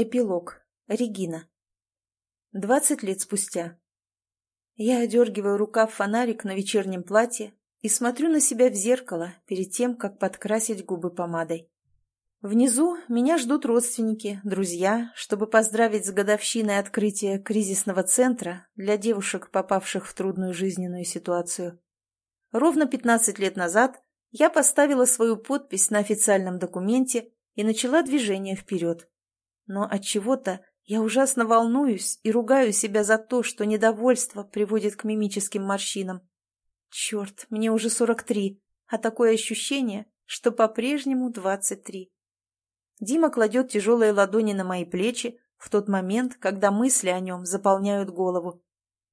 Эпилог. Регина. Двадцать лет спустя. Я одергиваю рукав фонарик на вечернем платье и смотрю на себя в зеркало перед тем, как подкрасить губы помадой. Внизу меня ждут родственники, друзья, чтобы поздравить с годовщиной открытия кризисного центра для девушек, попавших в трудную жизненную ситуацию. Ровно 15 лет назад я поставила свою подпись на официальном документе и начала движение вперед но от чего-то я ужасно волнуюсь и ругаю себя за то, что недовольство приводит к мимическим морщинам. Черт, мне уже сорок три, а такое ощущение, что по-прежнему двадцать три. Дима кладет тяжелые ладони на мои плечи в тот момент, когда мысли о нем заполняют голову.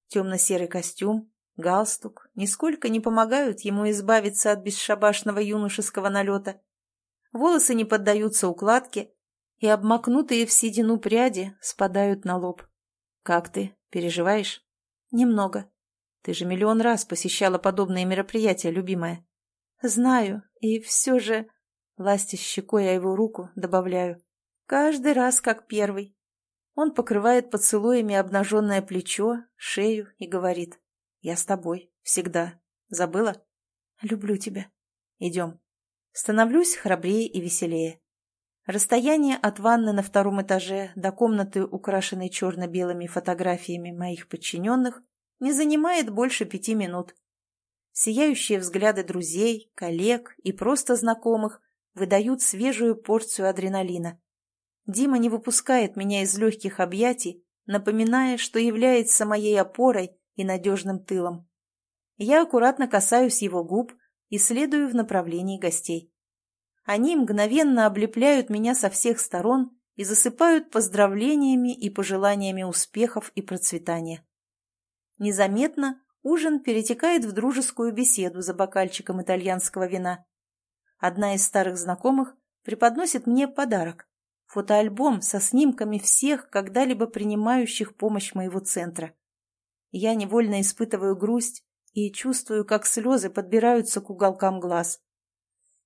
Темно-серый костюм, галстук нисколько не помогают ему избавиться от бесшабашного юношеского налета. Волосы не поддаются укладке, и обмакнутые в седину пряди спадают на лоб. «Как ты? Переживаешь?» «Немного. Ты же миллион раз посещала подобные мероприятия, любимая». «Знаю, и все же...» Ластя щекой о его руку, добавляю. «Каждый раз как первый». Он покрывает поцелуями обнаженное плечо, шею и говорит. «Я с тобой. Всегда. Забыла?» «Люблю тебя. Идем». Становлюсь храбрее и веселее. Расстояние от ванны на втором этаже до комнаты, украшенной черно-белыми фотографиями моих подчиненных, не занимает больше пяти минут. Сияющие взгляды друзей, коллег и просто знакомых выдают свежую порцию адреналина. Дима не выпускает меня из легких объятий, напоминая, что является моей опорой и надежным тылом. Я аккуратно касаюсь его губ и следую в направлении гостей. Они мгновенно облепляют меня со всех сторон и засыпают поздравлениями и пожеланиями успехов и процветания. Незаметно ужин перетекает в дружескую беседу за бокальчиком итальянского вина. Одна из старых знакомых преподносит мне подарок – фотоальбом со снимками всех, когда-либо принимающих помощь моего центра. Я невольно испытываю грусть и чувствую, как слезы подбираются к уголкам глаз.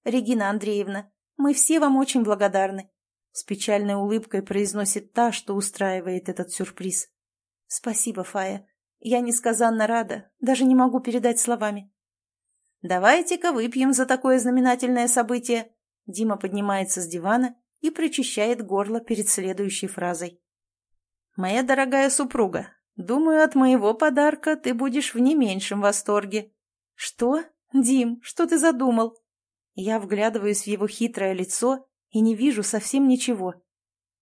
«Регина Андреевна, мы все вам очень благодарны», — с печальной улыбкой произносит та, что устраивает этот сюрприз. «Спасибо, Фая. Я несказанно рада, даже не могу передать словами». «Давайте-ка выпьем за такое знаменательное событие». Дима поднимается с дивана и прочищает горло перед следующей фразой. «Моя дорогая супруга, думаю, от моего подарка ты будешь в не меньшем восторге». «Что? Дим, что ты задумал?» Я вглядываюсь в его хитрое лицо и не вижу совсем ничего.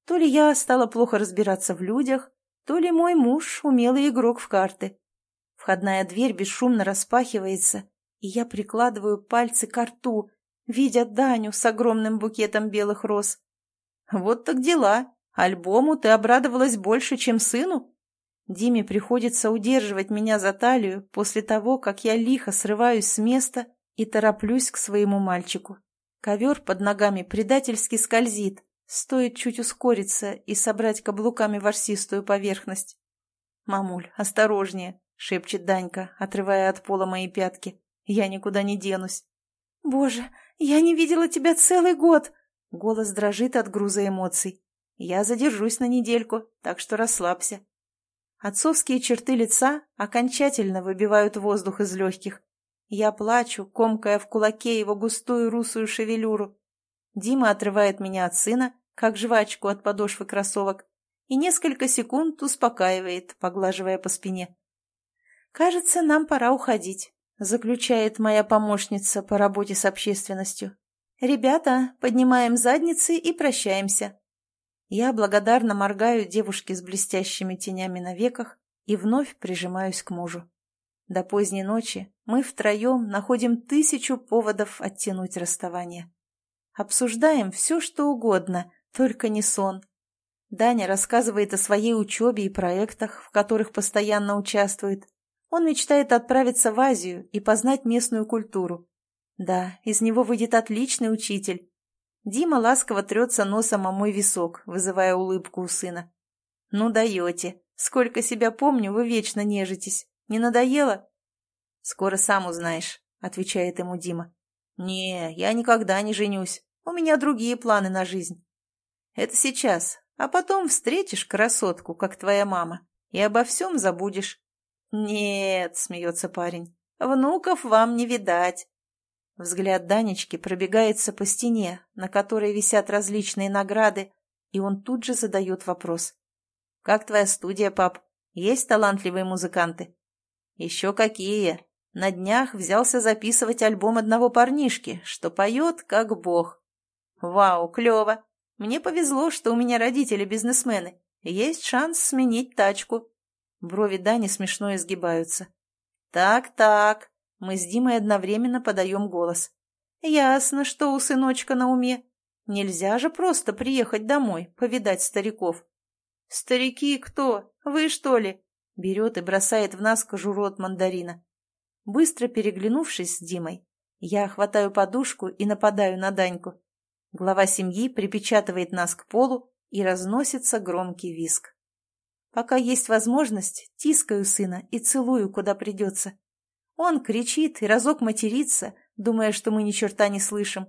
То ли я стала плохо разбираться в людях, то ли мой муж умелый игрок в карты. Входная дверь бесшумно распахивается, и я прикладываю пальцы к рту, видя Даню с огромным букетом белых роз. «Вот так дела. Альбому ты обрадовалась больше, чем сыну?» Диме приходится удерживать меня за талию после того, как я лихо срываюсь с места и тороплюсь к своему мальчику. Ковер под ногами предательски скользит, стоит чуть ускориться и собрать каблуками ворсистую поверхность. «Мамуль, осторожнее!» — шепчет Данька, отрывая от пола мои пятки. «Я никуда не денусь». «Боже, я не видела тебя целый год!» Голос дрожит от груза эмоций. «Я задержусь на недельку, так что расслабься». Отцовские черты лица окончательно выбивают воздух из легких. Я плачу, комкая в кулаке его густую русую шевелюру. Дима отрывает меня от сына, как жвачку от подошвы кроссовок, и несколько секунд успокаивает, поглаживая по спине. «Кажется, нам пора уходить», — заключает моя помощница по работе с общественностью. «Ребята, поднимаем задницы и прощаемся». Я благодарно моргаю девушке с блестящими тенями на веках и вновь прижимаюсь к мужу. До поздней ночи мы втроем находим тысячу поводов оттянуть расставание. Обсуждаем все, что угодно, только не сон. Даня рассказывает о своей учебе и проектах, в которых постоянно участвует. Он мечтает отправиться в Азию и познать местную культуру. Да, из него выйдет отличный учитель. Дима ласково трется носом о мой висок, вызывая улыбку у сына. «Ну даете. Сколько себя помню, вы вечно нежитесь. Не надоело?» «Скоро сам узнаешь», — отвечает ему Дима. «Не, я никогда не женюсь. У меня другие планы на жизнь». «Это сейчас, А потом встретишь красотку, как твоя мама, и обо всем забудешь. «Нет», — смеется парень, — «внуков вам не видать». Взгляд Данечки пробегается по стене, на которой висят различные награды, и он тут же задает вопрос. «Как твоя студия, пап? Есть талантливые музыканты?» «Еще какие! На днях взялся записывать альбом одного парнишки, что поет как бог». «Вау, клево! Мне повезло, что у меня родители бизнесмены. Есть шанс сменить тачку». Брови Дани смешно изгибаются. «Так-так», мы с Димой одновременно подаем голос. «Ясно, что у сыночка на уме. Нельзя же просто приехать домой, повидать стариков». «Старики кто? Вы, что ли?» Берет и бросает в нас кожуру мандарина. Быстро переглянувшись с Димой, я хватаю подушку и нападаю на Даньку. Глава семьи припечатывает нас к полу, и разносится громкий виск. Пока есть возможность, тискаю сына и целую, куда придется. Он кричит и разок матерится, думая, что мы ни черта не слышим.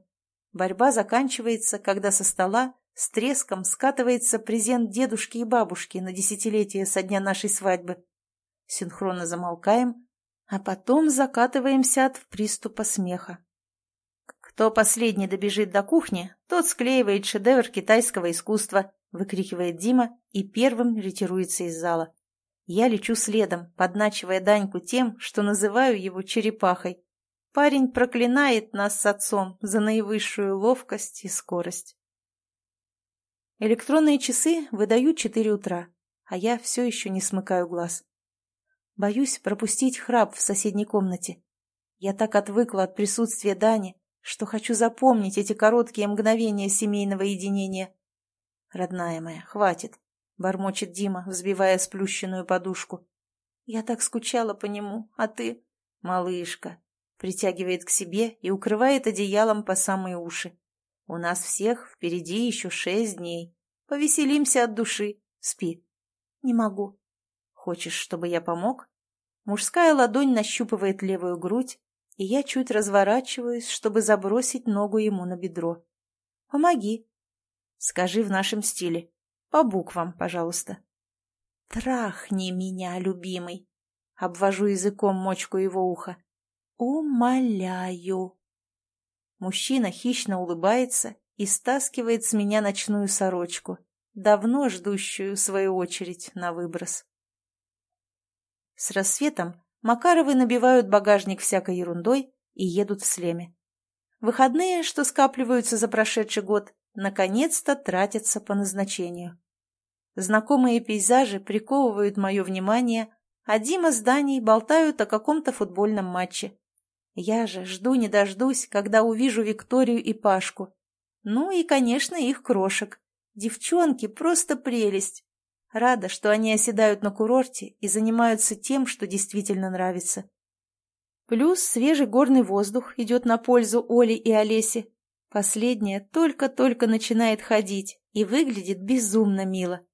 Борьба заканчивается, когда со стола с треском скатывается презент дедушки и бабушки на десятилетие со дня нашей свадьбы. Синхронно замолкаем, а потом закатываемся от приступа смеха. Кто последний добежит до кухни, тот склеивает шедевр китайского искусства, выкрикивает Дима и первым ретируется из зала. Я лечу следом, подначивая Даньку тем, что называю его черепахой. Парень проклинает нас с отцом за наивысшую ловкость и скорость. Электронные часы выдают четыре утра, а я все еще не смыкаю глаз. Боюсь пропустить храп в соседней комнате. Я так отвыкла от присутствия Дани, что хочу запомнить эти короткие мгновения семейного единения. «Родная моя, хватит», — бормочет Дима, взбивая сплющенную подушку. «Я так скучала по нему, а ты...» «Малышка», — притягивает к себе и укрывает одеялом по самые уши. «У нас всех впереди еще шесть дней. Повеселимся от души. Спи». «Не могу». «Хочешь, чтобы я помог?» Мужская ладонь нащупывает левую грудь, и я чуть разворачиваюсь, чтобы забросить ногу ему на бедро. «Помоги!» «Скажи в нашем стиле. По буквам, пожалуйста». «Трахни меня, любимый!» Обвожу языком мочку его уха. «Умоляю!» Мужчина хищно улыбается и стаскивает с меня ночную сорочку, давно ждущую свою очередь на выброс. С рассветом Макаровы набивают багажник всякой ерундой и едут в слеме. Выходные, что скапливаются за прошедший год, наконец-то тратятся по назначению. Знакомые пейзажи приковывают мое внимание, а Дима с Даней болтают о каком-то футбольном матче. Я же жду не дождусь, когда увижу Викторию и Пашку. Ну и, конечно, их крошек. Девчонки просто прелесть. Рада, что они оседают на курорте и занимаются тем, что действительно нравится. Плюс свежий горный воздух идет на пользу Оле и Олесе. Последняя только-только начинает ходить и выглядит безумно мило.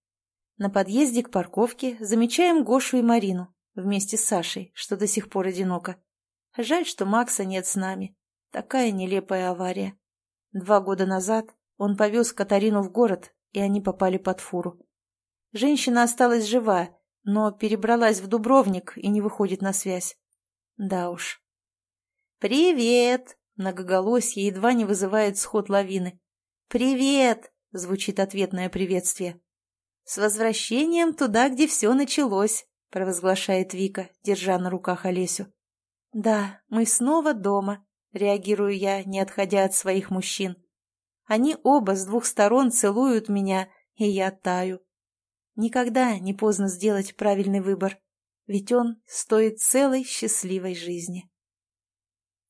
На подъезде к парковке замечаем Гошу и Марину вместе с Сашей, что до сих пор одиноко. Жаль, что Макса нет с нами. Такая нелепая авария. Два года назад он повез Катарину в город, и они попали под фуру. Женщина осталась жива, но перебралась в Дубровник и не выходит на связь. Да уж. «Привет!» — многоголосье едва не вызывает сход лавины. «Привет!» — звучит ответное приветствие. «С возвращением туда, где все началось!» — провозглашает Вика, держа на руках Олесю. «Да, мы снова дома», — реагирую я, не отходя от своих мужчин. Они оба с двух сторон целуют меня, и я таю. Никогда не поздно сделать правильный выбор, ведь он стоит целой счастливой жизни.